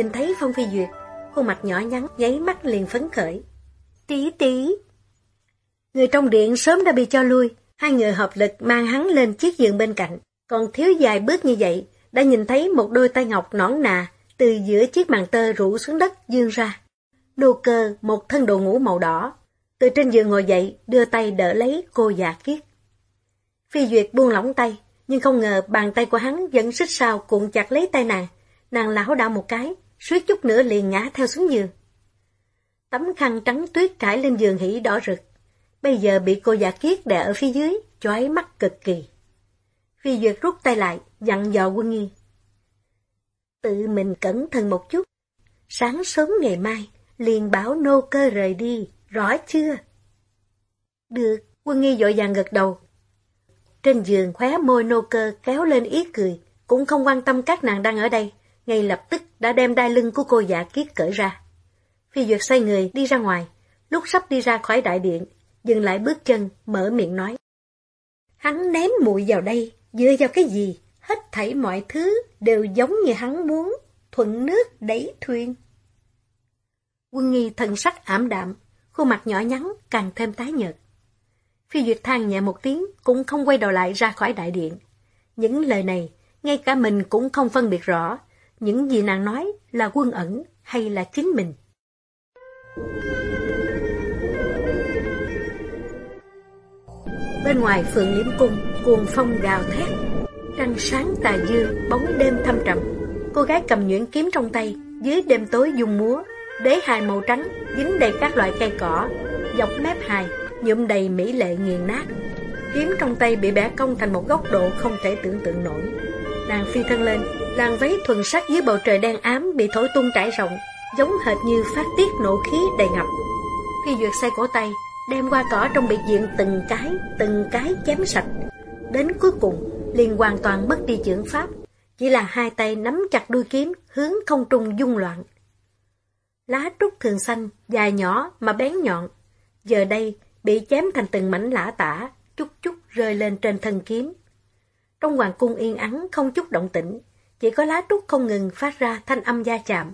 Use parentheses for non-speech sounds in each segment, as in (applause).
nhìn thấy Phong Phi Duyệt, khuôn mặt nhỏ nhắn nháy mắt liền phấn khởi. Tí tí! Người trong điện sớm đã bị cho lui, hai người hợp lực mang hắn lên chiếc giường bên cạnh, còn thiếu dài bước như vậy, đã nhìn thấy một đôi tay ngọc nõn nà từ giữa chiếc màn tơ rủ xuống đất dương ra. Đô cơ một thân đồ ngủ màu đỏ, từ trên giường ngồi dậy đưa tay đỡ lấy cô già kiết. Phi Duyệt buông lỏng tay, nhưng không ngờ bàn tay của hắn vẫn xích sao cuộn chặt lấy tay nàng. Nàng lão đảo một cái, suýt chút nữa liền ngã theo xuống giường. Tấm khăn trắng tuyết trải lên giường hỉ đỏ rực. Bây giờ bị cô già kiết đè ở phía dưới, chói mắt cực kỳ. Phi Duyệt rút tay lại, dặn dò quân nghi. Tự mình cẩn thận một chút. Sáng sớm ngày mai, liền bảo nô cơ rời đi, rõ chưa? Được, quân nghi dội vàng gật đầu, trên giường khóe môi nô cơ kéo lên ý cười, cũng không quan tâm các nàng đang ở đây, ngay lập tức đã đem đai lưng của cô giả kiết cởi ra. Phi Duyệt xoay người đi ra ngoài, lúc sắp đi ra khỏi đại điện, dừng lại bước chân, mở miệng nói. Hắn ném muội vào đây, dựa vào cái gì? Hết thảy mọi thứ đều giống như hắn muốn, thuận nước đẩy thuyền. Quân nghi thần sắc ảm đạm, khuôn mặt nhỏ nhắn càng thêm tái nhợt. Phi Duyệt than nhẹ một tiếng, cũng không quay đầu lại ra khỏi đại điện. Những lời này, ngay cả mình cũng không phân biệt rõ, những gì nàng nói là quân ẩn hay là chính mình. Bên ngoài phượng liễm cung, cuồng phong gào thét, trăng sáng tà dư, bóng đêm thâm trầm. Cô gái cầm nhuyễn kiếm trong tay, dưới đêm tối dùng múa, đế hài màu trắng, dính đầy các loại cây cỏ, dọc mép hài, nhuộm đầy mỹ lệ nghiền nát. Kiếm trong tay bị bẻ cong thành một góc độ không thể tưởng tượng nổi. Nàng phi thân lên, làn váy thuần sắc dưới bầu trời đen ám bị thổi tung trải rộng, giống hệt như phát tiết nộ khí đầy ngập. Phi Duyệt xoay cổ tay, đem qua cỏ trong biệt diện từng cái, từng cái chém sạch. Đến cuối cùng, liền hoàn toàn mất đi chưởng pháp, chỉ là hai tay nắm chặt đuôi kiếm, hướng không trung dung loạn. Lá trúc thường xanh, dài nhỏ mà bén nhọn. Giờ đây, bị chém thành từng mảnh lã tả, chút chút rơi lên trên thân kiếm. Trong hoàng cung yên ắng không chút động tĩnh, chỉ có lá trúc không ngừng phát ra thanh âm gia chạm.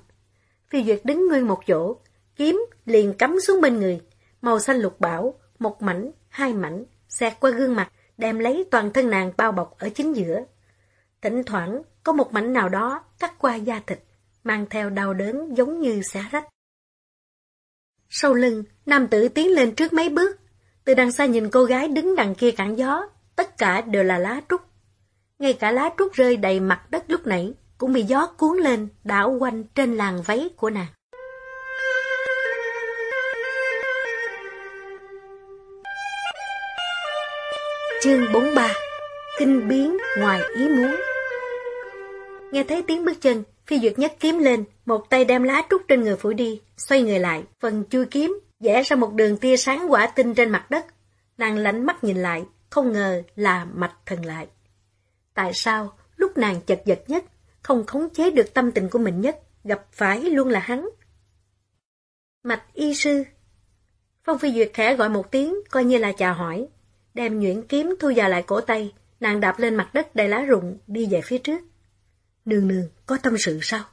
Phi Duyệt đứng nguyên một chỗ, kiếm liền cắm xuống bên người, màu xanh lục bảo, một mảnh, hai mảnh, xẹt qua gương mặt, đem lấy toàn thân nàng bao bọc ở chính giữa. Thỉnh thoảng, có một mảnh nào đó cắt qua da thịt, mang theo đau đớn giống như xé rách. Sau lưng, nam tử tiến lên trước mấy bước. Từ đằng xa nhìn cô gái đứng đằng kia cản gió, tất cả đều là lá trúc. Ngay cả lá trúc rơi đầy mặt đất lúc nãy, cũng bị gió cuốn lên, đảo quanh trên làn váy của nàng. Chương 43 Kinh biến ngoài ý muốn Nghe thấy tiếng bước chân, Phi Duyệt nhấc kiếm lên, một tay đem lá trúc trên người phủi đi, xoay người lại, phần chui kiếm, vẽ ra một đường tia sáng quả tinh trên mặt đất. Nàng lánh mắt nhìn lại, không ngờ là mạch thần lại. Tại sao, lúc nàng chật vật nhất, không khống chế được tâm tình của mình nhất, gặp phải luôn là hắn? Mạch y sư Phong Phi Duyệt khẽ gọi một tiếng, coi như là chào hỏi. Đem nhuyễn kiếm thu vào lại cổ tay, nàng đạp lên mặt đất đầy lá rụng, đi về phía trước. Nương nương, có tâm sự sao?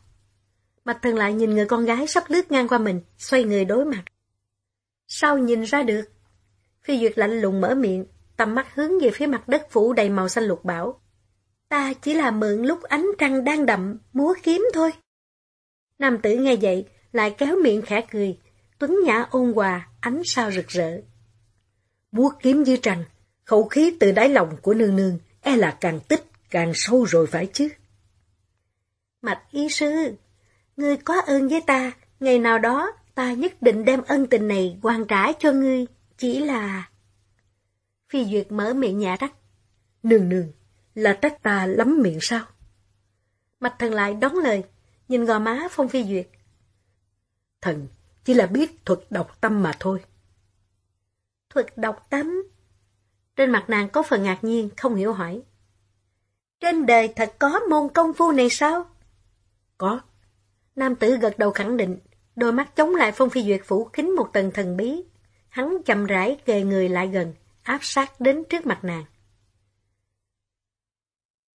Mạch thần lại nhìn người con gái sắp lướt ngang qua mình, xoay người đối mặt. Sao nhìn ra được? Phi Duyệt lạnh lùng mở miệng, tầm mắt hướng về phía mặt đất phủ đầy màu xanh lục bảo. Ta chỉ là mượn lúc ánh trăng đang đậm, múa kiếm thôi. Nam tử nghe vậy, lại kéo miệng khẽ cười, tuấn nhã ôn hòa, ánh sao rực rỡ. Múa kiếm dưới trăng, khẩu khí từ đáy lòng của nương nương, e là càng tích, càng sâu rồi phải chứ. Mạch y sư, ngươi có ơn với ta, ngày nào đó ta nhất định đem ân tình này hoàn trả cho ngươi, chỉ là... Phi Duyệt mở miệng nhà rắc. Nương nương, là trách ta lắm miệng sao? Mạch thần lại đón lời, nhìn gò má Phong Phi Duyệt. Thần, chỉ là biết thuật độc tâm mà thôi. Thuật độc tâm? Trên mặt nàng có phần ngạc nhiên, không hiểu hỏi. Trên đời thật có môn công phu này sao? Có. Nam tử gật đầu khẳng định, đôi mắt chống lại Phong Phi Duyệt phủ kính một tầng thần bí. Hắn chậm rãi kề người lại gần, áp sát đến trước mặt nàng.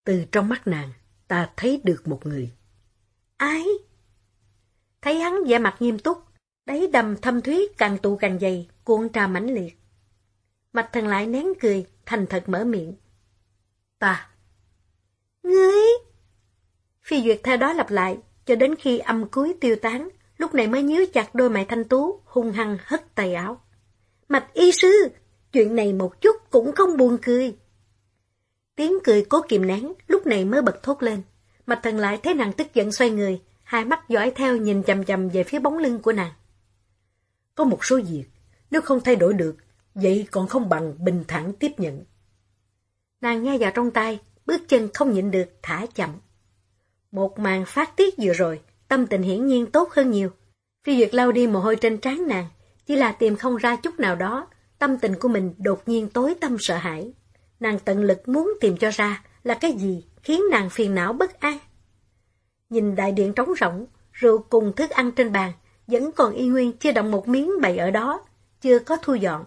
Từ trong mắt nàng, ta thấy được một người. Ai? Thấy hắn vẻ mặt nghiêm túc, đáy đầm thâm thúy càng tụ càng dày, cuộn trà mãnh liệt. Mạch thần lại nén cười, thành thật mở miệng. Ta. Ngươi? Phi Duyệt theo đó lặp lại, cho đến khi âm cuối tiêu tán, lúc này mới nhíu chặt đôi mày thanh tú, hung hăng hất tay áo. Mạch y sư, chuyện này một chút cũng không buồn cười. Tiếng cười cố kìm nén, lúc này mới bật thốt lên. Mạch thần lại thấy nàng tức giận xoay người, hai mắt dõi theo nhìn chầm chầm về phía bóng lưng của nàng. Có một số việc, nếu không thay đổi được, vậy còn không bằng bình thản tiếp nhận. Nàng nghe vào trong tay, bước chân không nhịn được, thả chậm. Một màn phát tiết vừa rồi, tâm tình hiển nhiên tốt hơn nhiều. Phi Duyệt lau đi mồ hôi trên trán nàng, chỉ là tìm không ra chút nào đó, tâm tình của mình đột nhiên tối tâm sợ hãi. Nàng tận lực muốn tìm cho ra là cái gì khiến nàng phiền não bất an. Nhìn đại điện trống rỗng, rượu cùng thức ăn trên bàn, vẫn còn y nguyên chưa động một miếng bày ở đó, chưa có thu dọn.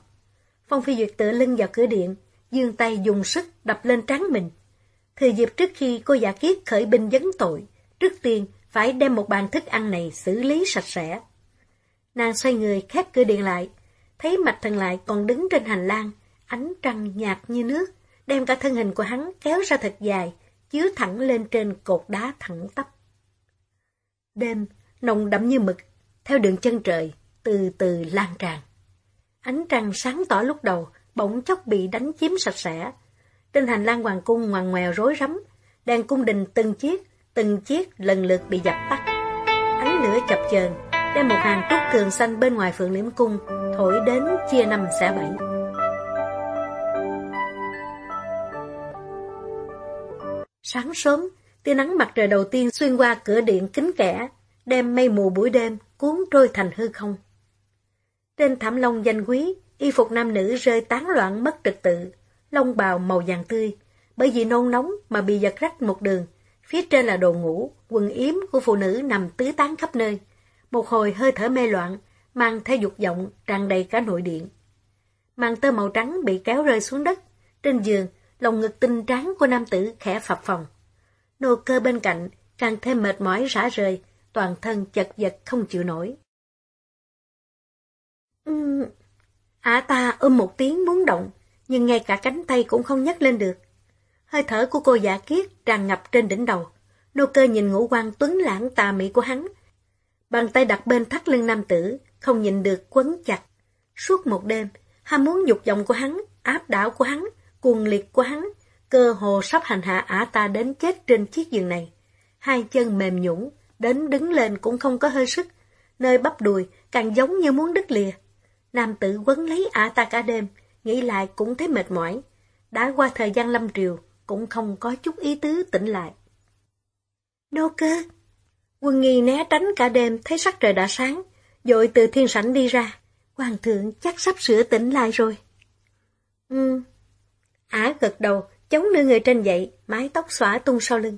Phong Phi Duyệt tựa lưng vào cửa điện, dương tay dùng sức đập lên trán mình. Thời dịp trước khi cô giả kiết khởi binh dấn tội, trước tiên phải đem một bàn thức ăn này xử lý sạch sẽ. Nàng xoay người khép cửa điện lại, thấy mạch thần lại còn đứng trên hành lang, ánh trăng nhạt như nước, đem cả thân hình của hắn kéo ra thật dài, chiếu thẳng lên trên cột đá thẳng tắp. Đêm, nồng đậm như mực, theo đường chân trời, từ từ lan tràn. Ánh trăng sáng tỏ lúc đầu, bỗng chốc bị đánh chiếm sạch sẽ. Trên hành lang hoàng cung ngoằn ngoèo rối rắm, đèn cung đình từng chiếc, từng chiếc lần lượt bị dập tắt. Ánh lửa chập chờn đem một hàng trúc cường xanh bên ngoài phượng liễm cung, thổi đến chia năm xẻ bảy. Sáng sớm, tia nắng mặt trời đầu tiên xuyên qua cửa điện kính kẻ đem mây mù buổi đêm cuốn trôi thành hư không. Trên thảm lông danh quý, y phục nam nữ rơi tán loạn mất trật tự, lông bào màu vàng tươi, bởi vì nôn nóng mà bị giật rách một đường, phía trên là đồ ngủ, quần yếm của phụ nữ nằm tứ tán khắp nơi. Một hồi hơi thở mê loạn, mang theo dục vọng tràn đầy cả nội điện. Màn tơ màu trắng bị kéo rơi xuống đất, trên giường, lòng ngực tinh trắng của nam tử khẽ phập phòng. Nô cơ bên cạnh càng thêm mệt mỏi rã rời, toàn thân chật vật không chịu nổi. Ừm, ả ta ôm một tiếng muốn động, nhưng ngay cả cánh tay cũng không nhấc lên được. Hơi thở của cô giả kiết tràn ngập trên đỉnh đầu. Nô cơ nhìn ngũ quan tuấn lãng tà mỹ của hắn. Bàn tay đặt bên thắt lưng nam tử, không nhìn được quấn chặt. Suốt một đêm, ham muốn dục vọng của hắn, áp đảo của hắn, cuồng liệt của hắn, cơ hồ sắp hành hạ ả ta đến chết trên chiếc giường này. Hai chân mềm nhũn, đến đứng lên cũng không có hơi sức, nơi bắp đùi càng giống như muốn đứt lìa. Nam tử quấn lấy ả ta cả đêm, nghĩ lại cũng thấy mệt mỏi. Đã qua thời gian lâm triều, cũng không có chút ý tứ tỉnh lại. Đô cơ! Quân nghi né tránh cả đêm, thấy sắc trời đã sáng, dội từ thiên sảnh đi ra. Hoàng thượng chắc sắp sửa tỉnh lại rồi. Ừ. Ả gật đầu, chống nửa người trên dậy, mái tóc xõa tung sau lưng.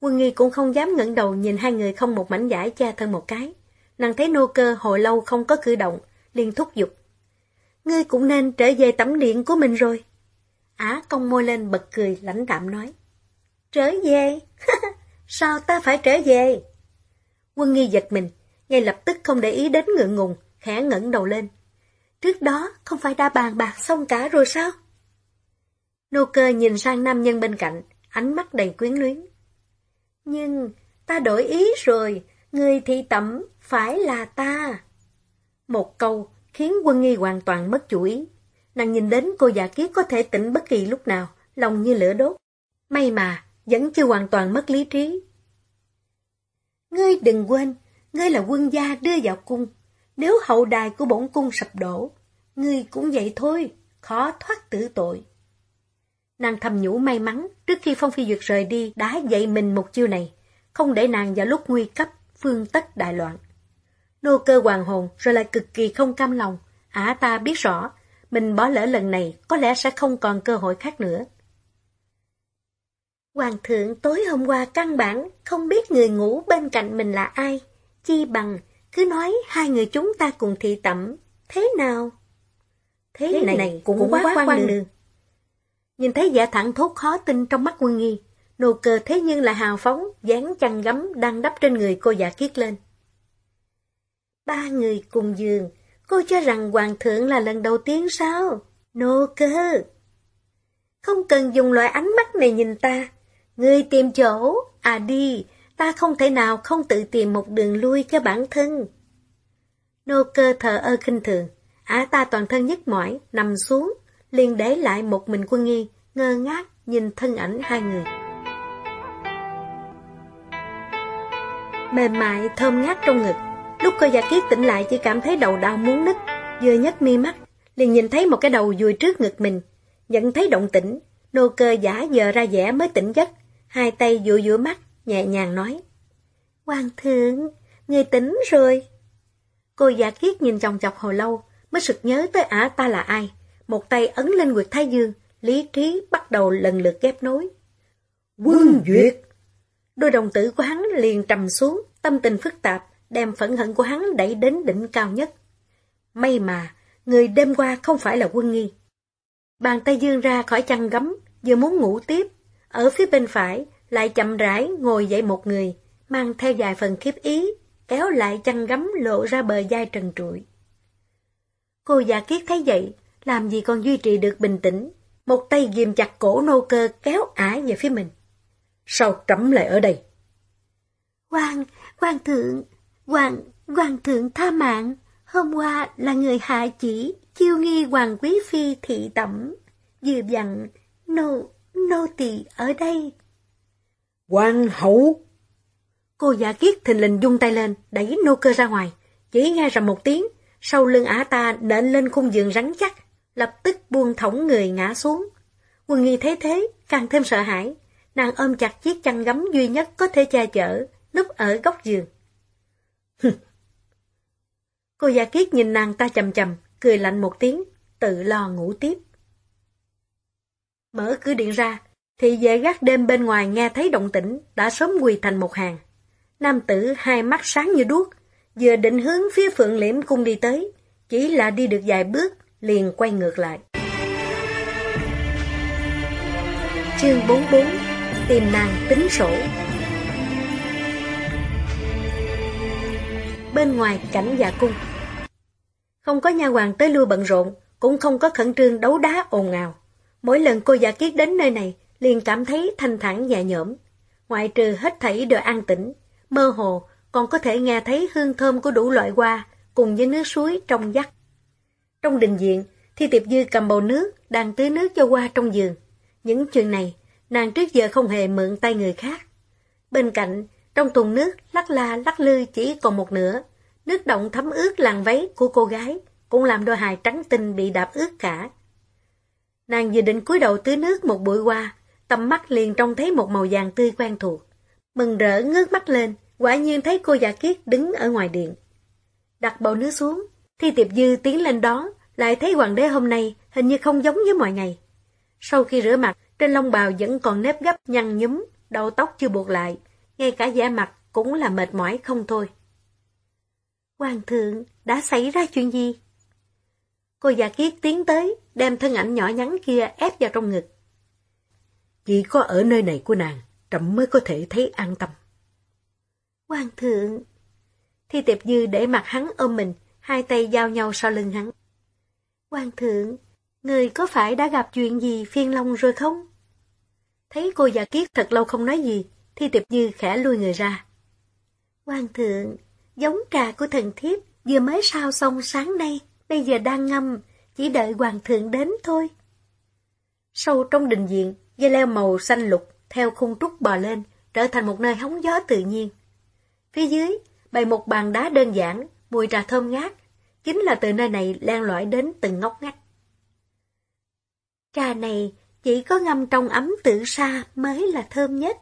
Quân nghi cũng không dám ngẩng đầu nhìn hai người không một mảnh giải cha thân một cái. Nàng thấy nô cơ hồi lâu không có cử động, liền thúc giục. Ngươi cũng nên trở về tẩm điện của mình rồi. Á cong môi lên bật cười lãnh đạm nói. Trở về? (laughs) Sao ta phải trở về? Quân nghi giật mình, ngay lập tức không để ý đến ngượng ngùng, khẽ ngẩng đầu lên. Trước đó không phải đã bàn bạc xong cả rồi sao? Nô cơ nhìn sang nam nhân bên cạnh, ánh mắt đầy quyến luyến. Nhưng ta đổi ý rồi, người thị tẩm phải là ta. Một câu khiến quân nghi hoàn toàn mất chủ ý. Nàng nhìn đến cô già kiết có thể tỉnh bất kỳ lúc nào, lòng như lửa đốt. May mà, vẫn chưa hoàn toàn mất lý trí. Ngươi đừng quên, ngươi là quân gia đưa vào cung. Nếu hậu đài của bổn cung sập đổ, ngươi cũng vậy thôi, khó thoát tử tội. Nàng thầm nhủ may mắn trước khi Phong Phi Duyệt rời đi đã dạy mình một chiêu này, không để nàng vào lúc nguy cấp, phương tất đại loạn. Nô cơ hoàng hồn rồi lại cực kỳ không cam lòng. Ả ta biết rõ, mình bỏ lỡ lần này có lẽ sẽ không còn cơ hội khác nữa. Hoàng thượng tối hôm qua căn bản không biết người ngủ bên cạnh mình là ai. Chi bằng cứ nói hai người chúng ta cùng thị tẩm. Thế nào? Thế, Thế này, này cũng, cũng quá quan, quan đường. đường. Nhìn thấy giả thẳng thốt khó tin trong mắt quân nghi. Nô cơ thế nhưng là hào phóng, dán chăn gấm đang đắp trên người cô giả kiết lên. Ba người cùng giường, cô cho rằng hoàng thượng là lần đầu tiên sao? Nô cơ! Không cần dùng loại ánh mắt này nhìn ta. Người tìm chỗ, à đi, ta không thể nào không tự tìm một đường lui cho bản thân. Nô cơ thờ ơ khinh thường, ả ta toàn thân nhức mỏi, nằm xuống, liền để lại một mình quân nghi, ngơ ngác nhìn thân ảnh hai người. Mềm mại, thơm ngát trong ngực, lúc cô giả kiết tỉnh lại chỉ cảm thấy đầu đau muốn nứt, vừa nhấc mi mắt, liền nhìn thấy một cái đầu vùi trước ngực mình, nhận thấy động tĩnh, nô cơ giả giờ ra vẻ mới tỉnh giấc, hai tay dụi dụi mắt, nhẹ nhàng nói. Hoàng thượng, người tỉnh rồi. Cô giả kiết nhìn chồng chọc hồi lâu, mới sực nhớ tới ả ta là ai. Một tay ấn lên quyệt thái dương, lý trí bắt đầu lần lượt ghép nối. Quân Duyệt! Đôi đồng tử của hắn liền trầm xuống, tâm tình phức tạp, đem phẫn hận của hắn đẩy đến đỉnh cao nhất. May mà, người đêm qua không phải là quân nghi. Bàn tay dương ra khỏi chăn gấm, vừa muốn ngủ tiếp. Ở phía bên phải, lại chậm rãi ngồi dậy một người, mang theo vài phần khiếp ý, kéo lại chăn gấm lộ ra bờ vai trần trụi. Cô giả kiết thấy vậy, làm gì còn duy trì được bình tĩnh, một tay ghim chặt cổ nô cơ kéo ả về phía mình. Sao trẫm lại ở đây? Hoàng, hoàng thượng, hoàng, hoàng thượng tha mạng, hôm qua là người hạ chỉ, chiêu nghi hoàng quý phi thị tẩm, vừa dặn, nô, nô tỳ ở đây. Hoàng hậu! Cô giả kiết thình lình dung tay lên, đẩy nô cơ ra ngoài, chỉ nghe rầm một tiếng, sau lưng ả ta nện lên khung giường rắn chắc, lập tức buông thõng người ngã xuống. Quân nghi thấy thế, càng thêm sợ hãi, nàng ôm chặt chiếc chăn gấm duy nhất có thể che chở, núp ở góc giường. (laughs) Cô giả kiết nhìn nàng ta chầm chầm, cười lạnh một tiếng, tự lo ngủ tiếp. Mở cửa điện ra, thì dễ gác đêm bên ngoài nghe thấy động tĩnh, đã sớm quỳ thành một hàng. Nam tử hai mắt sáng như đuốc, vừa định hướng phía phượng liễm cung đi tới, chỉ là đi được vài bước, liền quay ngược lại. Chương 44 Tìm nàng tính sổ Bên ngoài cảnh dạ cung Không có nha hoàng tới lưu bận rộn, cũng không có khẩn trương đấu đá ồn ào. Mỗi lần cô giả kiết đến nơi này, liền cảm thấy thanh thản nhẹ nhõm. Ngoại trừ hết thảy đều an tĩnh, mơ hồ còn có thể nghe thấy hương thơm của đủ loại hoa cùng với nước suối trong vắt. Trong đình diện, Thi Tiệp Dư cầm bầu nước, đang tưới nước cho hoa trong giường. Những chuyện này, nàng trước giờ không hề mượn tay người khác. Bên cạnh, trong thùng nước lắc la lắc lư chỉ còn một nửa, nước động thấm ướt làn váy của cô gái, cũng làm đôi hài trắng tinh bị đạp ướt cả. Nàng vừa định cúi đầu tưới nước một buổi qua tầm mắt liền trông thấy một màu vàng tươi quen thuộc. Mừng rỡ ngước mắt lên, quả nhiên thấy cô già kiết đứng ở ngoài điện. Đặt bầu nước xuống, khi Tiệp Dư tiến lên đó, lại thấy hoàng đế hôm nay hình như không giống với mọi ngày. Sau khi rửa mặt, trên lông bào vẫn còn nếp gấp nhăn nhúm, đầu tóc chưa buộc lại, ngay cả da mặt cũng là mệt mỏi không thôi. Hoàng thượng, đã xảy ra chuyện gì? Cô già kiết tiến tới, đem thân ảnh nhỏ nhắn kia ép vào trong ngực. Chỉ có ở nơi này của nàng, trẫm mới có thể thấy an tâm. Hoàng thượng! Thi tiệp dư để mặt hắn ôm mình, hai tay giao nhau sau lưng hắn. Hoàng thượng, người có phải đã gặp chuyện gì phiền lòng rồi không? Thấy cô già kiết thật lâu không nói gì, thì tiệp như khẽ lui người ra. Hoàng thượng, giống trà của thần thiếp vừa mới sao xong sáng nay, bây giờ đang ngâm, chỉ đợi hoàng thượng đến thôi. Sâu trong đình diện, dây leo màu xanh lục theo khung trúc bò lên, trở thành một nơi hóng gió tự nhiên. Phía dưới, bày một bàn đá đơn giản, mùi trà thơm ngát, chính là từ nơi này len lỏi đến từng ngóc ngách. Trà này chỉ có ngâm trong ấm tự sa mới là thơm nhất.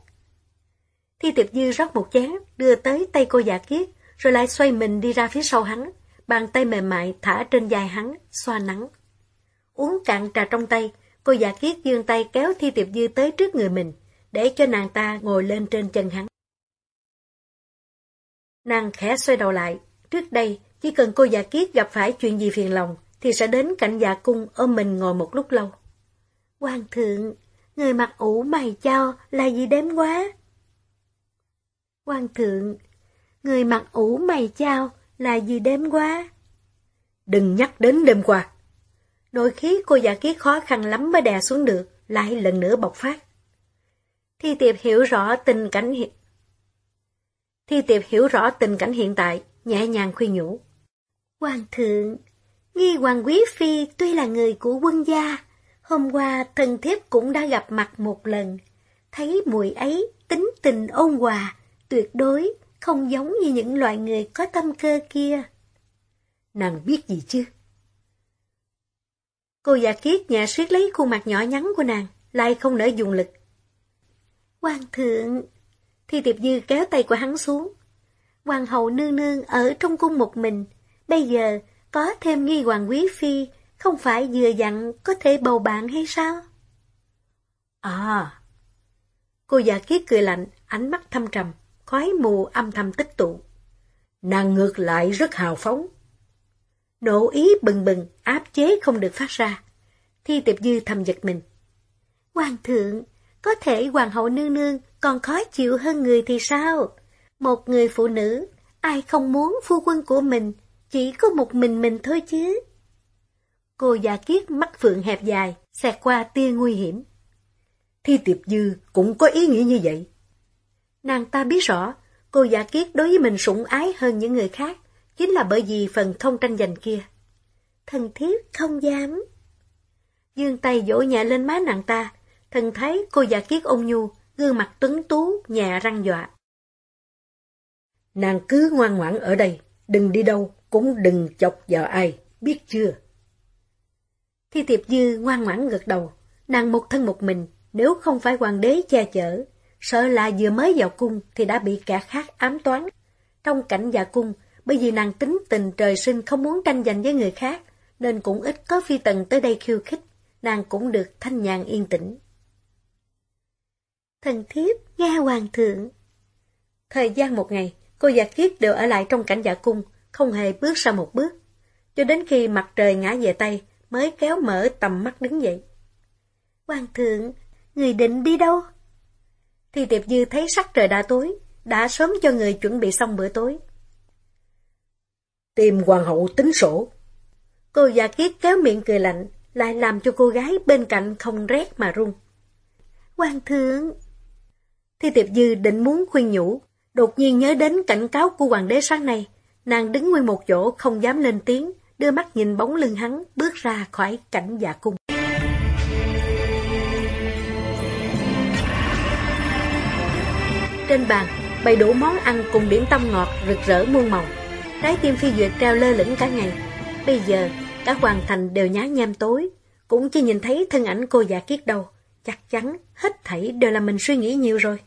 Thi tiệp dư rót một chén, đưa tới tay cô giả kiết, rồi lại xoay mình đi ra phía sau hắn, bàn tay mềm mại thả trên vai hắn, xoa nắng. Uống cạn trà trong tay, cô giả kiết dương tay kéo Thi Tiệp Dư tới trước người mình, để cho nàng ta ngồi lên trên chân hắn. Nàng khẽ xoay đầu lại, trước đây chỉ cần cô giả kiết gặp phải chuyện gì phiền lòng, thì sẽ đến cạnh dạ cung ôm mình ngồi một lúc lâu. Hoàng thượng, người mặc ủ mày cho là gì đếm quá? Hoàng thượng, người mặc ủ mày chao là gì đêm qua? Đừng nhắc đến đêm qua. Nội khí cô giả kiết khó khăn lắm mới đè xuống được, lại lần nữa bộc phát. Thi tiệp hiểu rõ tình cảnh hiện... Thi tiệp hiểu rõ tình cảnh hiện tại, nhẹ nhàng khuyên nhủ. Hoàng thượng, nghi hoàng quý phi tuy là người của quân gia, hôm qua thần thiếp cũng đã gặp mặt một lần, thấy mùi ấy tính tình ôn hòa, tuyệt đối không giống như những loại người có tâm cơ kia. Nàng biết gì chứ? Cô giả kiết nhà siết lấy khuôn mặt nhỏ nhắn của nàng, lại không nỡ dùng lực. Hoàng thượng, Thi Tiệp Dư kéo tay của hắn xuống. Hoàng hậu nương nương ở trong cung một mình, bây giờ có thêm nghi hoàng quý phi, không phải vừa dặn có thể bầu bạn hay sao? À! Cô giả kiết cười lạnh, ánh mắt thâm trầm khói mù âm thầm tích tụ. Nàng ngược lại rất hào phóng. Nộ ý bừng bừng, áp chế không được phát ra. Thi tiệp dư thầm giật mình. Hoàng thượng, có thể hoàng hậu nương nương còn khó chịu hơn người thì sao? Một người phụ nữ, ai không muốn phu quân của mình, chỉ có một mình mình thôi chứ. Cô già kiết mắt phượng hẹp dài, xẹt qua tia nguy hiểm. Thi tiệp dư cũng có ý nghĩa như vậy. Nàng ta biết rõ, cô giả kiết đối với mình sủng ái hơn những người khác, chính là bởi vì phần không tranh giành kia. Thần thiếp không dám. Dương tay vỗ nhẹ lên má nàng ta, thần thấy cô giả kiết ôn nhu, gương mặt tuấn tú, nhẹ răng dọa. Nàng cứ ngoan ngoãn ở đây, đừng đi đâu, cũng đừng chọc vào ai, biết chưa? Thi tiệp dư ngoan ngoãn gật đầu, nàng một thân một mình, nếu không phải hoàng đế che chở, sợ là vừa mới vào cung thì đã bị kẻ khác ám toán. Trong cảnh dạ cung, bởi vì nàng tính tình trời sinh không muốn tranh giành với người khác, nên cũng ít có phi tần tới đây khiêu khích, nàng cũng được thanh nhàn yên tĩnh. Thần thiếp, nghe hoàng thượng. Thời gian một ngày, cô giả kiết đều ở lại trong cảnh dạ cung, không hề bước ra một bước. Cho đến khi mặt trời ngã về Tây, mới kéo mở tầm mắt đứng dậy. Hoàng thượng, người định đi đâu? thì Tiệp Dư thấy sắc trời đã tối, đã sớm cho người chuẩn bị xong bữa tối. Tìm hoàng hậu tính sổ. Cô già kiết kéo miệng cười lạnh, lại làm cho cô gái bên cạnh không rét mà run. Hoàng thượng! Thi Tiệp Dư định muốn khuyên nhủ, đột nhiên nhớ đến cảnh cáo của hoàng đế sáng nay. Nàng đứng nguyên một chỗ không dám lên tiếng, đưa mắt nhìn bóng lưng hắn bước ra khỏi cảnh dạ cung. Trên bàn, bày đủ món ăn cùng điểm tâm ngọt rực rỡ muôn màu. Trái tim phi duyệt treo lơ lửng cả ngày. Bây giờ, cả hoàng thành đều nhá nhem tối. Cũng chỉ nhìn thấy thân ảnh cô già kiết đâu. Chắc chắn, hết thảy đều là mình suy nghĩ nhiều rồi.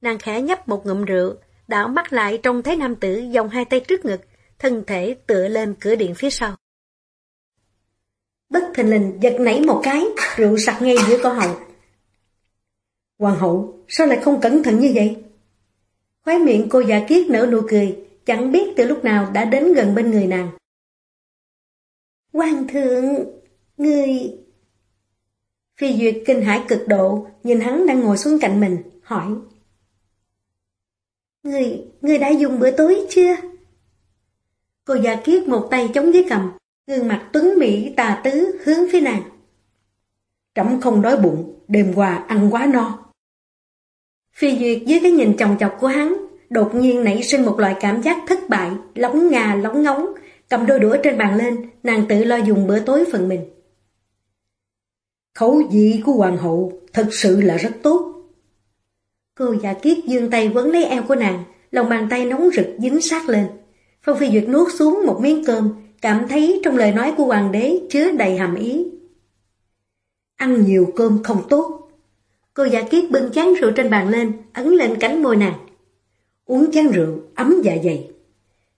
Nàng khẽ nhấp một ngụm rượu, đảo mắt lại trông thấy nam tử dòng hai tay trước ngực, thân thể tựa lên cửa điện phía sau. Bất thình lình giật nảy một cái, rượu sặc ngay giữa cổ họng. Hoàng hậu, sao lại không cẩn thận như vậy? Khói miệng cô già kiết nở nụ cười, chẳng biết từ lúc nào đã đến gần bên người nàng. Hoàng thượng, người... Phi Duyệt kinh hãi cực độ, nhìn hắn đang ngồi xuống cạnh mình, hỏi. Người, người đã dùng bữa tối chưa? Cô già kiết một tay chống dưới cầm, gương mặt tuấn mỹ tà tứ hướng phía nàng. Trẫm không đói bụng, đêm qua ăn quá no. Phi Duyệt dưới cái nhìn chồng chọc của hắn, đột nhiên nảy sinh một loại cảm giác thất bại, lóng ngà lóng ngóng, cầm đôi đũa trên bàn lên, nàng tự lo dùng bữa tối phần mình. Khẩu vị của hoàng hậu thật sự là rất tốt. Cô giả kiết dương tay quấn lấy eo của nàng, lòng bàn tay nóng rực dính sát lên. Phong Phi Duyệt nuốt xuống một miếng cơm, cảm thấy trong lời nói của hoàng đế chứa đầy hàm ý. Ăn nhiều cơm không tốt, Cô giả kiết bưng chén rượu trên bàn lên, ấn lên cánh môi nàng. Uống chén rượu, ấm dạ dày,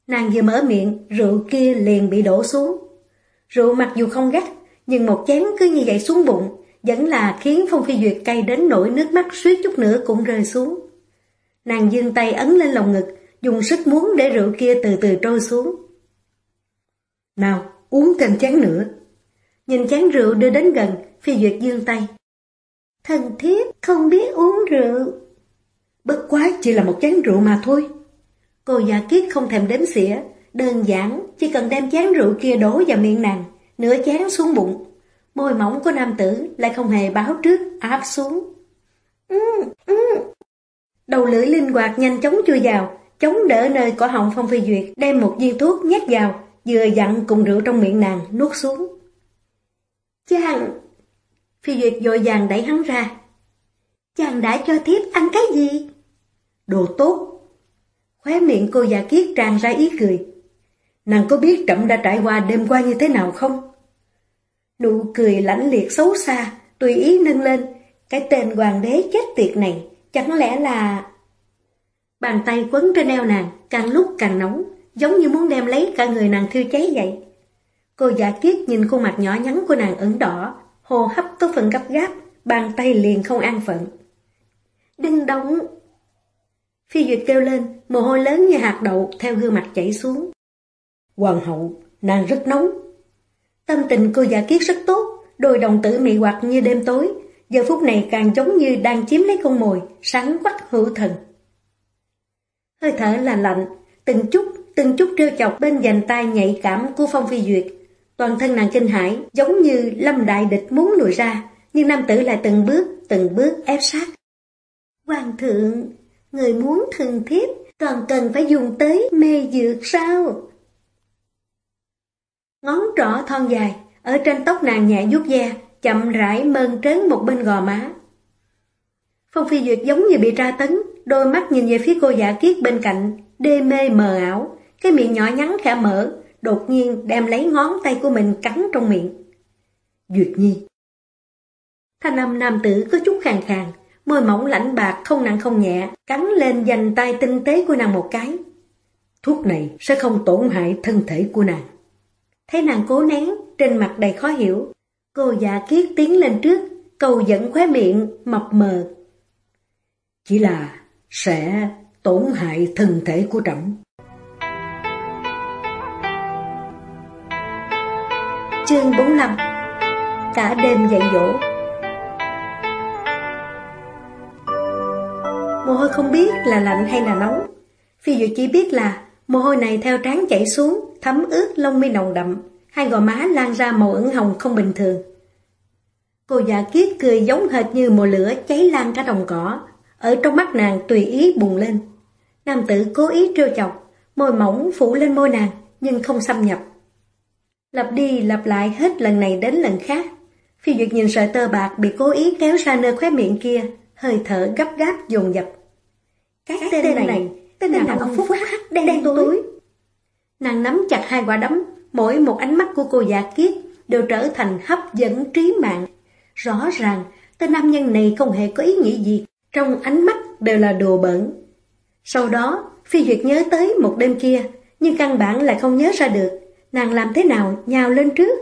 Nàng vừa mở miệng, rượu kia liền bị đổ xuống. Rượu mặc dù không gắt, nhưng một chén cứ như vậy xuống bụng, vẫn là khiến Phong Phi Duyệt cay đến nỗi nước mắt suýt chút nữa cũng rơi xuống. Nàng dương tay ấn lên lòng ngực, dùng sức muốn để rượu kia từ từ trôi xuống. Nào, uống thêm chén nữa. Nhìn chén rượu đưa đến gần, Phi Duyệt dương tay. Thần thiếp không biết uống rượu. Bất quá chỉ là một chén rượu mà thôi. Cô già kiết không thèm đếm xỉa, đơn giản chỉ cần đem chén rượu kia đổ vào miệng nàng, nửa chén xuống bụng. Môi mỏng của nam tử lại không hề báo trước, áp xuống. Ừ, ừ. Đầu lưỡi linh hoạt nhanh chóng chui vào, chống đỡ nơi cổ họng Phong Phi Duyệt, đem một viên thuốc nhét vào, vừa dặn cùng rượu trong miệng nàng nuốt xuống. Chàng! Phi Duyệt dội vàng đẩy hắn ra. Chàng đã cho thiếp ăn cái gì? Đồ tốt. Khóe miệng cô già kiết tràn ra ý cười. Nàng có biết trẫm đã trải qua đêm qua như thế nào không? Nụ cười lãnh liệt xấu xa, tùy ý nâng lên. Cái tên hoàng đế chết tiệt này, chẳng lẽ là... Bàn tay quấn trên eo nàng, càng lúc càng nóng, giống như muốn đem lấy cả người nàng thiêu cháy vậy. Cô giả kiết nhìn khuôn mặt nhỏ nhắn của nàng ửng đỏ, hô hấp có phần gấp gáp, bàn tay liền không an phận. Đừng động! Phi Duyệt kêu lên, mồ hôi lớn như hạt đậu theo gương mặt chảy xuống. Hoàng hậu, nàng rất nóng. Tâm tình cô giả kiết rất tốt, đôi đồng tử mị hoặc như đêm tối, giờ phút này càng giống như đang chiếm lấy con mồi, sáng quắc hữu thần. Hơi thở là lạnh, từng chút, từng chút trêu chọc bên dành tay nhạy cảm của Phong Phi Duyệt. Toàn thân nàng kinh hãi giống như lâm đại địch muốn lùi ra, nhưng nam tử lại từng bước, từng bước ép sát. Hoàng thượng, người muốn thường thiếp còn cần phải dùng tới mê dược sao? Ngón trỏ thon dài, ở trên tóc nàng nhẹ vuốt da, chậm rãi mơn trớn một bên gò má. Phong Phi Duyệt giống như bị tra tấn, đôi mắt nhìn về phía cô giả kiết bên cạnh, đê mê mờ ảo, cái miệng nhỏ nhắn khẽ mở, đột nhiên đem lấy ngón tay của mình cắn trong miệng. Duyệt Nhi Thanh âm nam tử có chút khàn khàn, môi mỏng lãnh bạc không nặng không nhẹ, cắn lên dành tay tinh tế của nàng một cái. Thuốc này sẽ không tổn hại thân thể của nàng. Thấy nàng cố nén, trên mặt đầy khó hiểu. Cô già kiết tiến lên trước, cầu dẫn khóe miệng, mập mờ. Chỉ là sẽ tổn hại thân thể của trẫm. Chương 45 Cả đêm dạy dỗ Mồ hôi không biết là lạnh hay là nóng Phi Dụ chỉ biết là mồ hôi này theo trán chảy xuống Thấm ướt lông mi nồng đậm Hai gò má lan ra màu ửng hồng không bình thường Cô già kiết cười giống hệt như mùa lửa cháy lan cả đồng cỏ Ở trong mắt nàng tùy ý bùng lên Nam tử cố ý trêu chọc Môi mỏng phủ lên môi nàng Nhưng không xâm nhập Lặp đi lặp lại hết lần này đến lần khác. Phi Duyệt nhìn sợi tơ bạc bị cố ý kéo ra nơi khóe miệng kia, hơi thở gấp gáp dồn dập. Cái, tên, tên này, tên nào ông Phúc Hắc đen, đen tối. Nàng nắm chặt hai quả đấm, mỗi một ánh mắt của cô giả kiết đều trở thành hấp dẫn trí mạng. Rõ ràng, tên nam nhân này không hề có ý nghĩa gì, trong ánh mắt đều là đồ bẩn. Sau đó, Phi Duyệt nhớ tới một đêm kia, nhưng căn bản lại không nhớ ra được nàng làm thế nào nhào lên trước.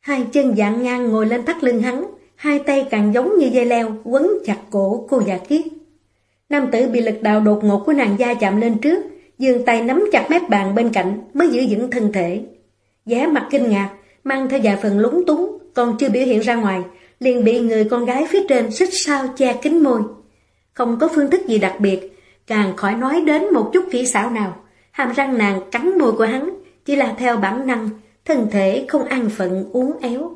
Hai chân dạng ngang ngồi lên thắt lưng hắn, hai tay càng giống như dây leo quấn chặt cổ cô giả kiết. Nam tử bị lực đạo đột ngột của nàng da chạm lên trước, dường tay nắm chặt mép bàn bên cạnh mới giữ vững thân thể. Giá mặt kinh ngạc, mang theo vài phần lúng túng, còn chưa biểu hiện ra ngoài, liền bị người con gái phía trên xích sao che kính môi. Không có phương thức gì đặc biệt, càng khỏi nói đến một chút kỹ xảo nào. Hàm răng nàng cắn môi của hắn, chỉ là theo bản năng, thân thể không an phận uốn éo.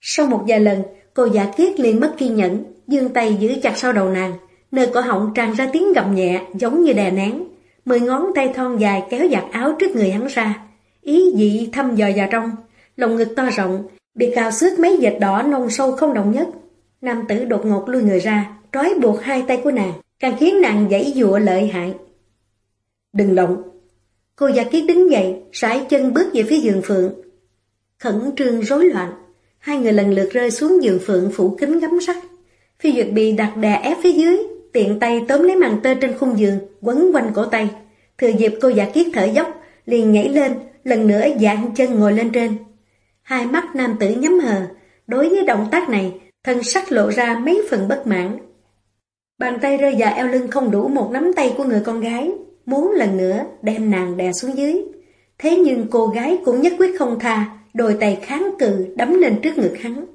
Sau một vài lần, cô giả kiết liền mất kiên nhẫn, dương tay giữ chặt sau đầu nàng, nơi cổ họng tràn ra tiếng gầm nhẹ giống như đè nén. Mười ngón tay thon dài kéo giặt áo trước người hắn ra, ý dị thăm dò vào trong, lồng ngực to rộng, bị cào xước mấy dệt đỏ nông sâu không đồng nhất. Nam tử đột ngột lui người ra, trói buộc hai tay của nàng, càng khiến nàng dãy dụa lợi hại. Đừng động, Cô giả kiết đứng dậy, sải chân bước về phía giường phượng. Khẩn trương rối loạn, hai người lần lượt rơi xuống giường phượng phủ kính gấm sắt. Phi Duyệt bị đặt đè ép phía dưới, tiện tay tóm lấy màn tơ trên khung giường, quấn quanh cổ tay. Thừa dịp cô giả kiết thở dốc, liền nhảy lên, lần nữa dạng chân ngồi lên trên. Hai mắt nam tử nhắm hờ, đối với động tác này, thân sắc lộ ra mấy phần bất mãn. Bàn tay rơi vào eo lưng không đủ một nắm tay của người con gái, muốn lần nữa đem nàng đè xuống dưới. Thế nhưng cô gái cũng nhất quyết không tha, đôi tay kháng cự đấm lên trước ngực hắn.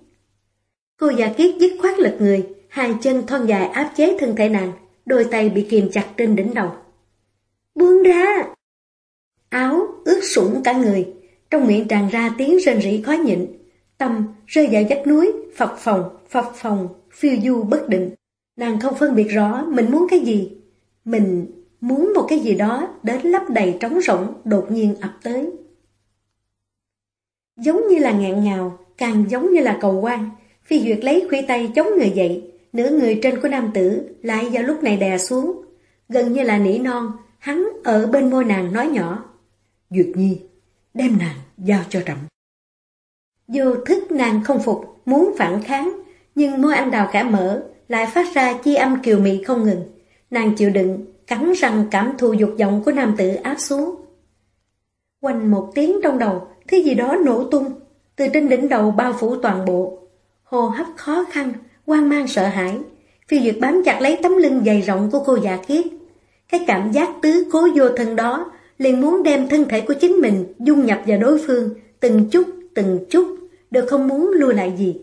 Cô già kiết dứt khoát lật người, hai chân thon dài áp chế thân thể nàng, đôi tay bị kìm chặt trên đỉnh đầu. Buông ra! Áo ướt sũng cả người, trong miệng tràn ra tiếng rên rỉ khó nhịn. Tâm rơi vào vách núi, phập phòng, phập phòng, phiêu du bất định. Nàng không phân biệt rõ mình muốn cái gì. Mình muốn một cái gì đó đến lấp đầy trống rỗng đột nhiên ập tới. Giống như là ngạn ngào, càng giống như là cầu quan. Phi Duyệt lấy khuỷu tay chống người dậy, nửa người trên của nam tử lại vào lúc này đè xuống. Gần như là nỉ non, hắn ở bên môi nàng nói nhỏ. Duyệt Nhi, đem nàng giao cho trẫm. Vô thức nàng không phục, muốn phản kháng, nhưng môi anh đào khẽ mở, lại phát ra chi âm kiều mị không ngừng. Nàng chịu đựng, cắn răng cảm thụ dục vọng của nam tử áp xuống. Quanh một tiếng trong đầu, thứ gì đó nổ tung, từ trên đỉnh đầu bao phủ toàn bộ. hồ hấp khó khăn, quan mang sợ hãi. Phi Duyệt bám chặt lấy tấm lưng dày rộng của cô già kiết. Cái cảm giác tứ cố vô thân đó liền muốn đem thân thể của chính mình dung nhập vào đối phương, từng chút, từng chút, đều không muốn lưu lại gì.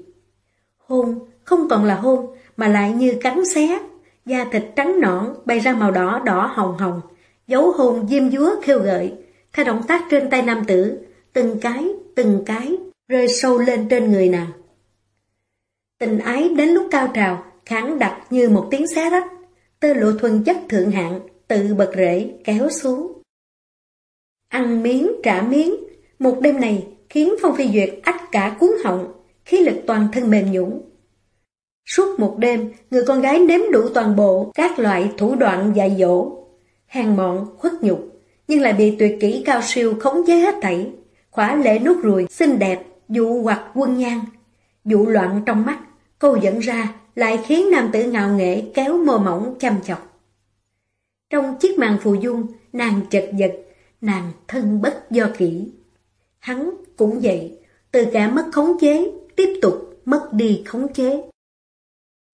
Hôn không còn là hôn, mà lại như cắn xé, da thịt trắng nõn bay ra màu đỏ đỏ hồng hồng, dấu hôn diêm dúa khêu gợi, theo động tác trên tay nam tử, từng cái, từng cái, rơi sâu lên trên người nàng. Tình ái đến lúc cao trào, kháng đặc như một tiếng xé rách, tơ lộ thuần chất thượng hạng, tự bật rễ, kéo xuống. Ăn miếng trả miếng, một đêm này khiến Phong Phi Duyệt ách cả cuốn họng, khí lực toàn thân mềm nhũn. Suốt một đêm, người con gái nếm đủ toàn bộ các loại thủ đoạn dạy dỗ, hàng mọn, khuất nhục, nhưng lại bị tuyệt kỹ cao siêu khống chế hết thảy, khỏa lệ nút ruồi, xinh đẹp, dụ hoặc quân nhan, dụ loạn trong mắt, câu dẫn ra lại khiến nam tử ngạo nghệ kéo mơ mỏng chăm chọc. Trong chiếc màn phù dung, nàng chật vật, nàng thân bất do kỹ. Hắn cũng vậy, từ cả mất khống chế, tiếp tục mất đi khống chế.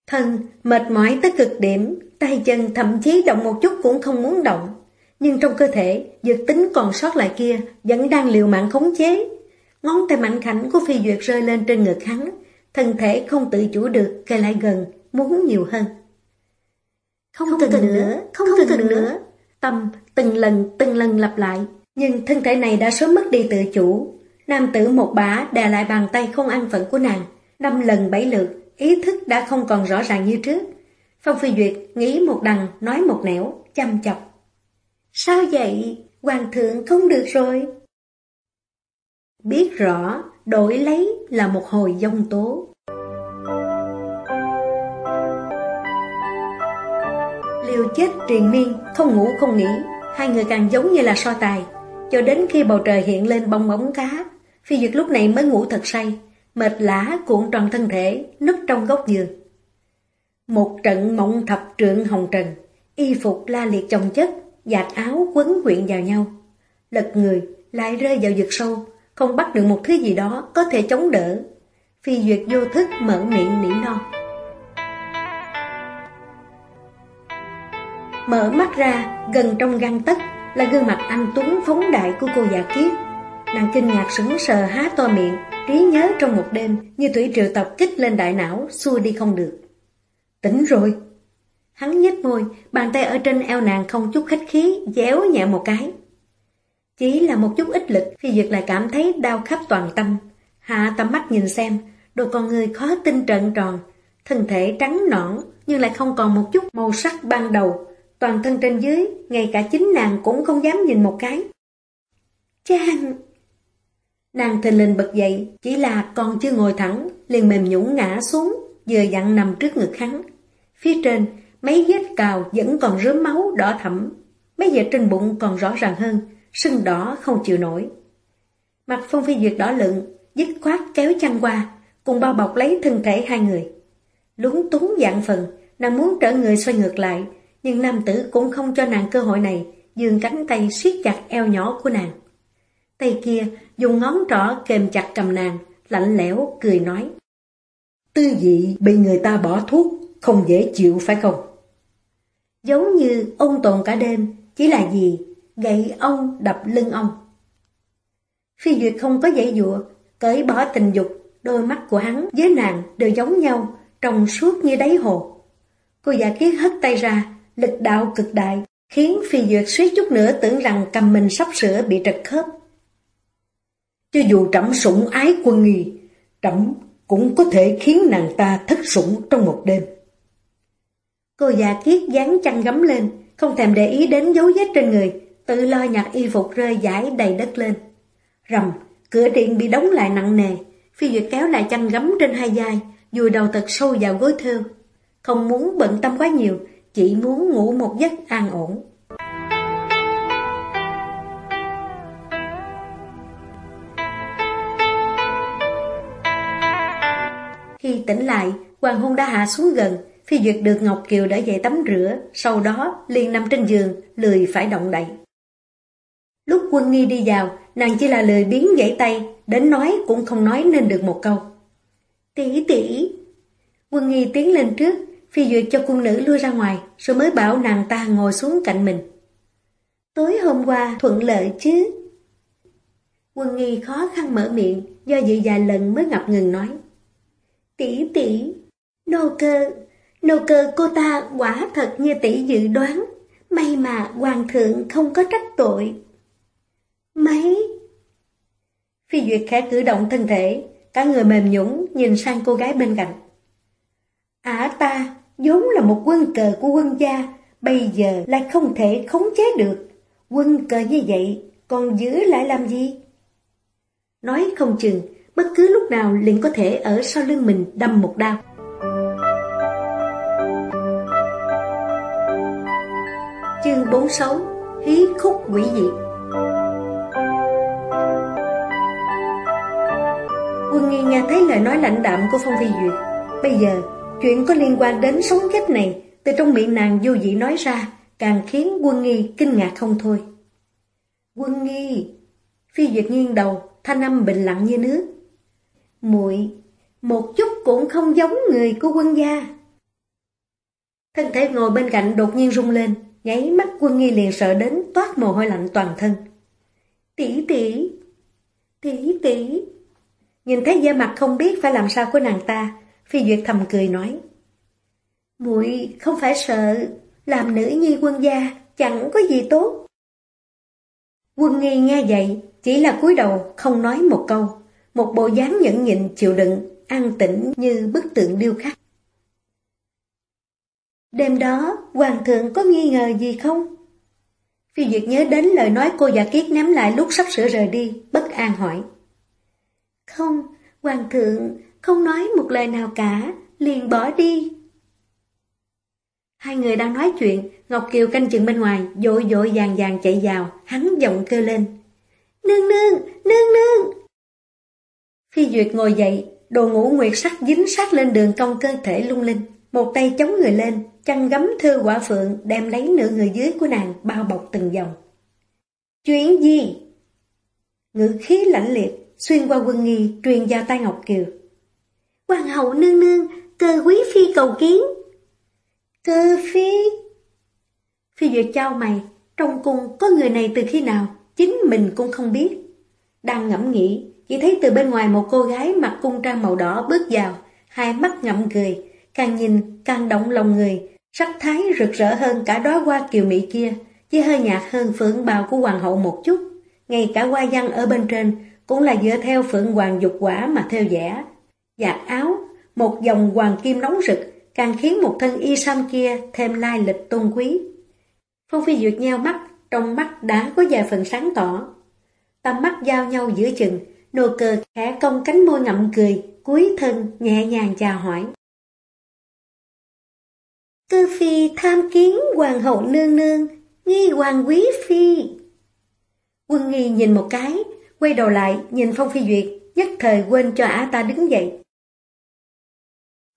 Thân mệt mỏi tới cực điểm, tay chân thậm chí động một chút cũng không muốn động. Nhưng trong cơ thể, dược tính còn sót lại kia vẫn đang liều mạng khống chế. Ngón tay mạnh khảnh của phi duyệt rơi lên trên ngực hắn, thân thể không tự chủ được kề lại gần, muốn nhiều hơn. Không, không cần, cần nữa, không, không cần, cần nữa. Tâm từng lần từng lần lặp lại, nhưng thân thể này đã sớm mất đi tự chủ. Nam tử một bả đè lại bàn tay không ăn phận của nàng, năm lần bảy lượt, ý thức đã không còn rõ ràng như trước. Phong Phi Duyệt nghĩ một đằng, nói một nẻo, chăm chọc. Sao vậy? Hoàng thượng không được rồi. Biết rõ, đổi lấy là một hồi dông tố. Liều chết triền miên, không ngủ không nghỉ, hai người càng giống như là so tài, cho đến khi bầu trời hiện lên bong bóng cá. Phi Duyệt lúc này mới ngủ thật say, mệt lã cuộn tròn thân thể, núp trong góc giường. Một trận mộng thập trượng hồng trần, y phục la liệt chồng chất, giặt áo quấn quyện vào nhau. Lật người, lại rơi vào vực sâu, không bắt được một thứ gì đó có thể chống đỡ. Phi Duyệt vô thức mở miệng nỉ non. Mở mắt ra, gần trong găng tấc là gương mặt anh Tuấn phóng đại của cô già kiếp. Nàng kinh ngạc sững sờ há to miệng, trí nhớ trong một đêm như thủy triệu tập kích lên đại não, xua đi không được. Tỉnh rồi. Hắn nhếch môi, bàn tay ở trên eo nàng không chút khách khí, déo nhẹ một cái. Chỉ là một chút ít lực, phi Duyệt lại cảm thấy đau khắp toàn tâm. Hạ tầm mắt nhìn xem, đôi con người khó tin trợn tròn, thân thể trắng nõn nhưng lại không còn một chút màu sắc ban đầu, toàn thân trên dưới, ngay cả chính nàng cũng không dám nhìn một cái. Chàng! Nàng thình lình bật dậy, chỉ là còn chưa ngồi thẳng, liền mềm nhũn ngã xuống, vừa dặn nằm trước ngực hắn. Phía trên, mấy vết cào vẫn còn rớm máu đỏ thẫm, mấy vết trên bụng còn rõ ràng hơn, sưng đỏ không chịu nổi. Mặt Phong Phi Duyệt đỏ lựng, dứt khoát kéo chăn qua, cùng bao bọc lấy thân thể hai người. Lúng túng dạng phần, nàng muốn trở người xoay ngược lại, nhưng nam tử cũng không cho nàng cơ hội này, dương cánh tay siết chặt eo nhỏ của nàng. Tay kia dùng ngón trỏ kềm chặt cầm nàng, lạnh lẽo cười nói. Tư vị bị người ta bỏ thuốc, không dễ chịu phải không? Giống như ông tồn cả đêm, chỉ là gì? Gậy ông đập lưng ông. Phi Duyệt không có dãy dụa, cởi bỏ tình dục, đôi mắt của hắn với nàng đều giống nhau, trong suốt như đáy hồ. Cô giả kiết hất tay ra, lực đạo cực đại, khiến Phi Duyệt suýt chút nữa tưởng rằng cầm mình sắp sửa bị trật khớp. Cho dù trẫm sủng ái quân nghi, trẫm cũng có thể khiến nàng ta thất sủng trong một đêm. Cô già kiết dán chăn gấm lên, không thèm để ý đến dấu vết trên người, tự lo nhặt y phục rơi giải đầy đất lên. Rầm, cửa điện bị đóng lại nặng nề, phi duyệt kéo lại chăn gấm trên hai vai, vùi đầu thật sâu vào gối thêu. Không muốn bận tâm quá nhiều, chỉ muốn ngủ một giấc an ổn. Khi tỉnh lại, Hoàng hôn đã hạ xuống gần, Phi Duyệt được Ngọc Kiều đã dậy tắm rửa, sau đó liền nằm trên giường, lười phải động đậy. Lúc quân nghi đi vào, nàng chỉ là lười biến dãy tay, đến nói cũng không nói nên được một câu. Tỷ tỷ! Quân nghi tiến lên trước, Phi Duyệt cho cung nữ lui ra ngoài, rồi mới bảo nàng ta ngồi xuống cạnh mình. Tối hôm qua thuận lợi chứ? Quân nghi khó khăn mở miệng, do dự vài lần mới ngập ngừng nói. Tỷ tỷ, nô cơ, nô cơ cô ta quả thật như tỷ dự đoán, may mà hoàng thượng không có trách tội. Mấy? Phi Duyệt khẽ cử động thân thể, cả người mềm nhũng nhìn sang cô gái bên cạnh. Ả ta vốn là một quân cờ của quân gia, bây giờ lại không thể khống chế được. Quân cờ như vậy, còn giữ lại làm gì? Nói không chừng, bất cứ lúc nào liền có thể ở sau lưng mình đâm một đao. Chương 46 Hí khúc quỷ diệt Quân nghi nghe thấy lời nói lãnh đạm của Phong Phi Duyệt. Bây giờ, chuyện có liên quan đến sống chết này Từ trong miệng nàng vô dị nói ra Càng khiến quân nghi kinh ngạc không thôi. Quân nghi Phi Duyệt nghiêng đầu Thanh âm bình lặng như nước. Muội Một chút cũng không giống người của quân gia. Thân thể ngồi bên cạnh đột nhiên rung lên Nháy mắt quân nghi liền sợ đến toát mồ hôi lạnh toàn thân. Tỷ tỷ Tỷ tỷ Nhìn thấy da mặt không biết phải làm sao của nàng ta, Phi Duyệt thầm cười nói. muội không phải sợ, làm nữ nhi quân gia chẳng có gì tốt. Quân nghi nghe vậy, chỉ là cúi đầu không nói một câu, một bộ dáng nhẫn nhịn chịu đựng, an tĩnh như bức tượng điêu khắc. Đêm đó, Hoàng thượng có nghi ngờ gì không? Phi Duyệt nhớ đến lời nói cô giả kiết ném lại lúc sắp sửa rời đi, bất an hỏi. Không, hoàng thượng không nói một lời nào cả, liền bỏ đi. Hai người đang nói chuyện, Ngọc Kiều canh chừng bên ngoài, dội dội vàng vàng chạy vào, hắn giọng kêu lên. Nương nương, nương nương. Phi Duyệt ngồi dậy, đồ ngủ nguyệt sắc dính sát lên đường cong cơ thể lung linh, một tay chống người lên, chăn gấm thư quả phượng đem lấy nửa người dưới của nàng bao bọc từng vòng. Chuyện gì? Ngữ khí lạnh liệt, xuyên qua quân nghi truyền vào tay Ngọc Kiều. Hoàng hậu nương nương, cơ quý phi cầu kiến. Cơ phi? Phi duyệt trao mày, trong cung có người này từ khi nào, chính mình cũng không biết. Đang ngẫm nghĩ, chỉ thấy từ bên ngoài một cô gái mặc cung trang màu đỏ bước vào, hai mắt ngậm cười, càng nhìn càng động lòng người, sắc thái rực rỡ hơn cả đóa hoa kiều mỹ kia, chỉ hơi nhạt hơn phượng bào của hoàng hậu một chút. Ngay cả hoa văn ở bên trên cũng là dựa theo phượng hoàng dục quả mà theo vẽ. Giặt áo, một dòng hoàng kim nóng rực, càng khiến một thân y sam kia thêm lai lịch tôn quý. Phong Phi Duyệt nheo mắt, trong mắt đã có vài phần sáng tỏ. Tầm mắt giao nhau giữa chừng, nô cờ khẽ cong cánh môi ngậm cười, cúi thân nhẹ nhàng chào hỏi. Cơ phi tham kiến hoàng hậu nương nương, nghi hoàng quý phi. Quân nghi nhìn một cái, Quay đầu lại, nhìn Phong Phi Duyệt, nhất thời quên cho ả ta đứng dậy.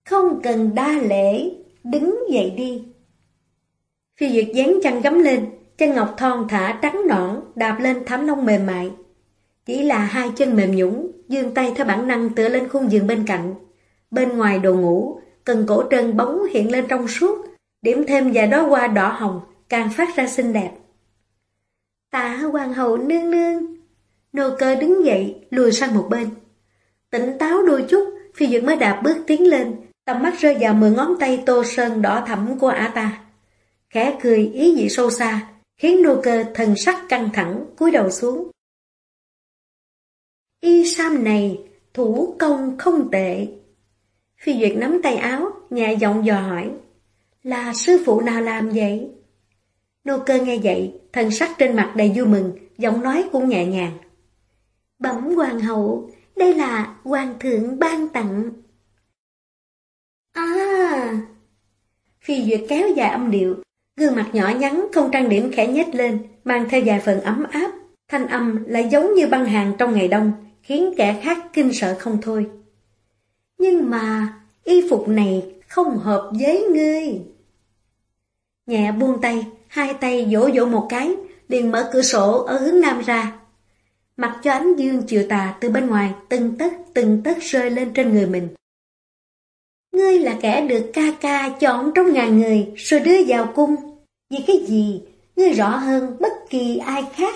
Không cần đa lễ, đứng dậy đi. Phi Duyệt dán chăn gấm lên, chân ngọc thon thả trắng nõn đạp lên thảm lông mềm mại. Chỉ là hai chân mềm nhũng, dương tay theo bản năng tựa lên khung giường bên cạnh. Bên ngoài đồ ngủ, cần cổ trơn bóng hiện lên trong suốt, điểm thêm vài đó qua đỏ hồng, càng phát ra xinh đẹp. Tạ hoàng hậu nương nương. Nô cơ đứng dậy, lùi sang một bên. Tỉnh táo đôi chút, phi dược mới đạp bước tiến lên, tầm mắt rơi vào mười ngón tay tô sơn đỏ thẫm của ả ta. Khẽ cười ý vị sâu xa, khiến nô cơ thần sắc căng thẳng, cúi đầu xuống. Y sam này, thủ công không tệ. Phi Duyệt nắm tay áo, nhẹ giọng dò hỏi. Là sư phụ nào làm vậy? Nô cơ nghe vậy, thần sắc trên mặt đầy vui mừng, giọng nói cũng nhẹ nhàng. Bẩm hoàng hậu, đây là hoàng thượng ban tặng. À! Phi Duyệt kéo dài âm điệu, gương mặt nhỏ nhắn không trang điểm khẽ nhếch lên, mang theo vài phần ấm áp, thanh âm lại giống như băng hàng trong ngày đông, khiến kẻ khác kinh sợ không thôi. Nhưng mà, y phục này không hợp với ngươi. Nhẹ buông tay, hai tay vỗ vỗ một cái, liền mở cửa sổ ở hướng nam ra. Mặc cho ánh dương chiều tà từ bên ngoài từng tấc từng tấc rơi lên trên người mình. Ngươi là kẻ được ca ca chọn trong ngàn người rồi đưa vào cung. Vì cái gì? Ngươi rõ hơn bất kỳ ai khác.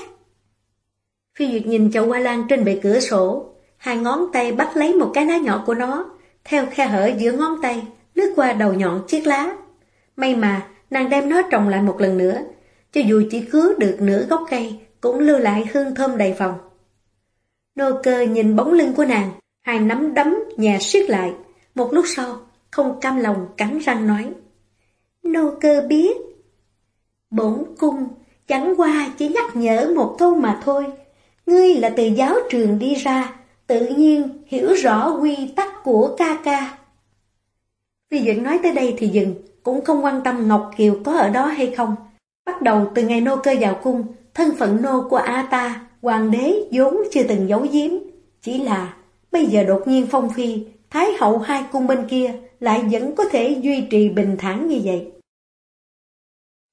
Phi Duyệt nhìn chậu hoa lan trên bề cửa sổ, hai ngón tay bắt lấy một cái lá nhỏ của nó, theo khe hở giữa ngón tay, lướt qua đầu nhọn chiếc lá. May mà, nàng đem nó trồng lại một lần nữa, cho dù chỉ cứu được nửa gốc cây, cũng lưu lại hương thơm đầy phòng. Nô cơ nhìn bóng lưng của nàng, hai nắm đấm nhà siết lại. Một lúc sau, không cam lòng cắn răng nói. Nô cơ biết. Bổn cung, chẳng qua chỉ nhắc nhở một câu mà thôi. Ngươi là từ giáo trường đi ra, tự nhiên hiểu rõ quy tắc của ca ca. Vì Duyệt nói tới đây thì dừng, cũng không quan tâm Ngọc Kiều có ở đó hay không. Bắt đầu từ ngày nô cơ vào cung, thân phận nô của A ta, hoàng đế vốn chưa từng giấu giếm. Chỉ là bây giờ đột nhiên phong phi, thái hậu hai cung bên kia lại vẫn có thể duy trì bình thản như vậy.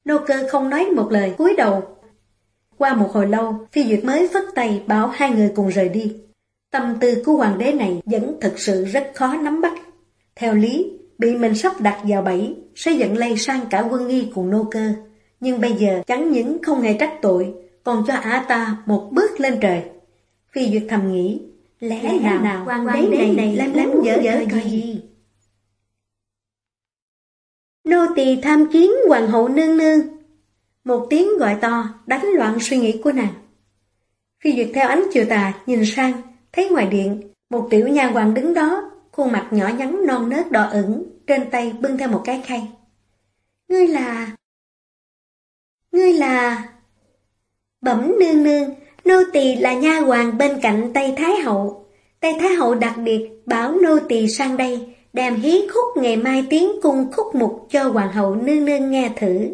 Nô cơ không nói một lời cúi đầu. Qua một hồi lâu, phi duyệt mới phất tay bảo hai người cùng rời đi. Tâm tư của hoàng đế này vẫn thực sự rất khó nắm bắt. Theo lý, bị mình sắp đặt vào bẫy sẽ dẫn lây sang cả quân nghi cùng nô cơ. Nhưng bây giờ chẳng những không hề trách tội, còn cho ả ta một bước lên trời. Phi Duyệt thầm nghĩ, lẽ, lẽ nào, nào hoàng đế này, này lém lém dở dở gì? gì? Nô tỳ tham kiến hoàng hậu nương nương. Một tiếng gọi to đánh loạn suy nghĩ của nàng. Phi Duyệt theo ánh chiều tà nhìn sang, thấy ngoài điện, một tiểu nha hoàng đứng đó, khuôn mặt nhỏ nhắn non nớt đỏ ửng, trên tay bưng theo một cái khay. Ngươi là... Ngươi là... Bẩm nương nương, nô tỳ là nha hoàng bên cạnh Tây Thái Hậu. Tây Thái Hậu đặc biệt bảo nô tỳ sang đây, đem hí khúc ngày mai tiến cung khúc mục cho hoàng hậu nương nương nghe thử.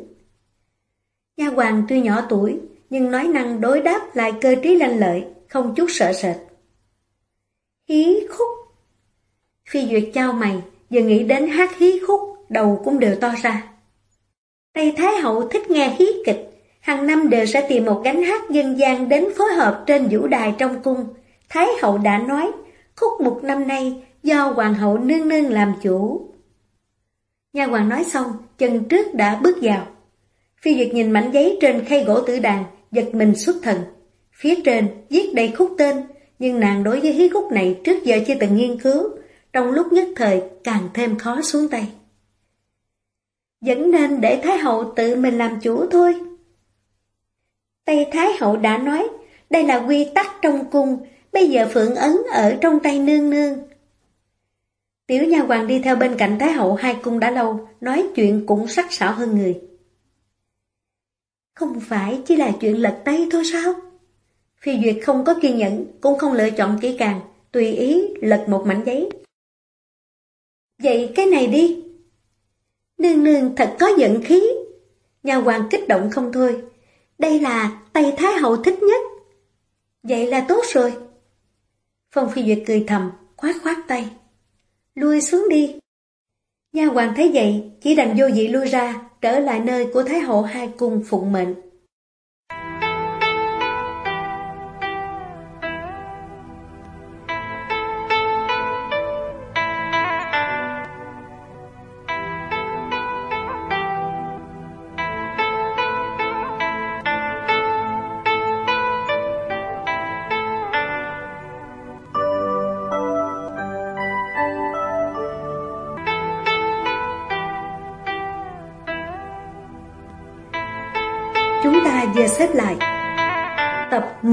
Nha hoàng tuy nhỏ tuổi, nhưng nói năng đối đáp lại cơ trí lanh lợi, không chút sợ sệt. Hí khúc Phi Duyệt trao mày, giờ nghĩ đến hát hí khúc, đầu cũng đều to ra. Tây Thái Hậu thích nghe hí kịch, hàng năm đều sẽ tìm một gánh hát dân gian đến phối hợp trên vũ đài trong cung. Thái Hậu đã nói, khúc mục năm nay do Hoàng hậu nương nương làm chủ. Nhà hoàng nói xong, chân trước đã bước vào. Phi Duyệt nhìn mảnh giấy trên khay gỗ tử đàn, giật mình xuất thần. Phía trên viết đầy khúc tên, nhưng nàng đối với hí khúc này trước giờ chưa từng nghiên cứu, trong lúc nhất thời càng thêm khó xuống tay. Vẫn nên để Thái Hậu tự mình làm chủ thôi. Tây Thái Hậu đã nói, đây là quy tắc trong cung, bây giờ Phượng Ấn ở trong tay nương nương. Tiểu nha hoàng đi theo bên cạnh Thái Hậu hai cung đã lâu, nói chuyện cũng sắc sảo hơn người. Không phải chỉ là chuyện lật tay thôi sao? Phi Duyệt không có kiên nhẫn, cũng không lựa chọn kỹ càng, tùy ý lật một mảnh giấy. Vậy cái này đi. Nương nương thật có giận khí. Nhà hoàng kích động không thôi. Đây là Tây Thái Hậu thích nhất. Vậy là tốt rồi. Phong Phi Duyệt cười thầm, khoát khoát tay. Lui xuống đi. Nha hoàng thấy vậy, chỉ đành vô dị lui ra, trở lại nơi của Thái Hậu hai cung phụng mệnh.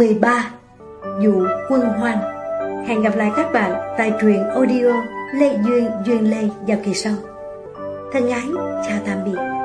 13 Dụ quân hoang Hẹn gặp lại các bạn tại truyện audio Lê Duyên Duyên Lê vào kỳ sau. Thân ái, chào tạm biệt.